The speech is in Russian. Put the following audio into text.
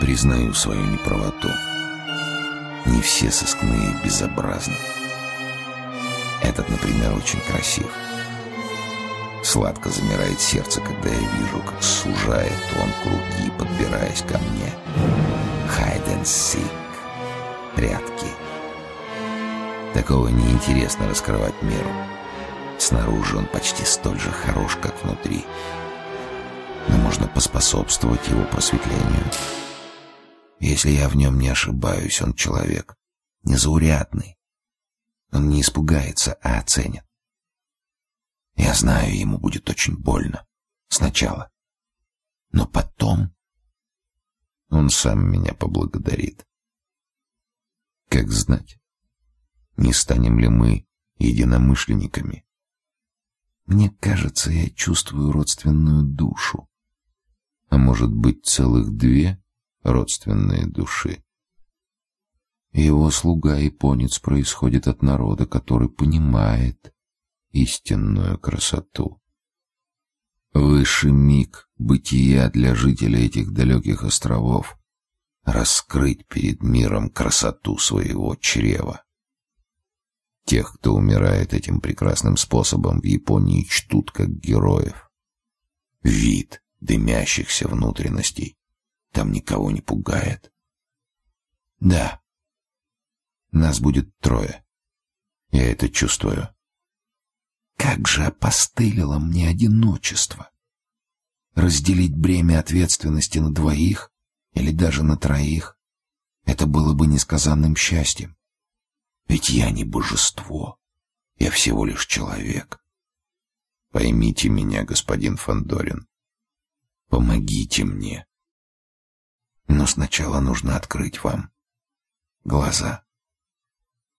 Признаю свою неправоту. Не все сыскные безобразны. Этот, например, очень красив. Сладко замирает сердце, когда я вижу, как сужает он круги, подбираясь ко мне. Hide and seek. Прятки. Такого неинтересно раскрывать миру. Снаружи он почти столь же хорош, как внутри. Но можно поспособствовать его просветлению. Если я в нем не ошибаюсь, он человек незаурядный. Он не испугается, а оценит. Я знаю, ему будет очень больно. Сначала. Но потом он сам меня поблагодарит. Как знать, не станем ли мы единомышленниками? Мне кажется, я чувствую родственную душу. А может быть, целых две родственные души. Его слуга японец происходит от народа, который понимает истинную красоту. Высший миг бытия для жителей этих далеких островов — раскрыть перед миром красоту своего чрева. Тех, кто умирает этим прекрасным способом, в Японии чтут как героев. Вид дымящихся внутренностей там никого не пугает. Да, нас будет трое. Я это чувствую. Как же опостылило мне одиночество. Разделить бремя ответственности на двоих или даже на троих — это было бы несказанным счастьем. Ведь я не божество, я всего лишь человек. Поймите меня, господин Фандорин. Помогите мне. Но сначала нужно открыть вам глаза.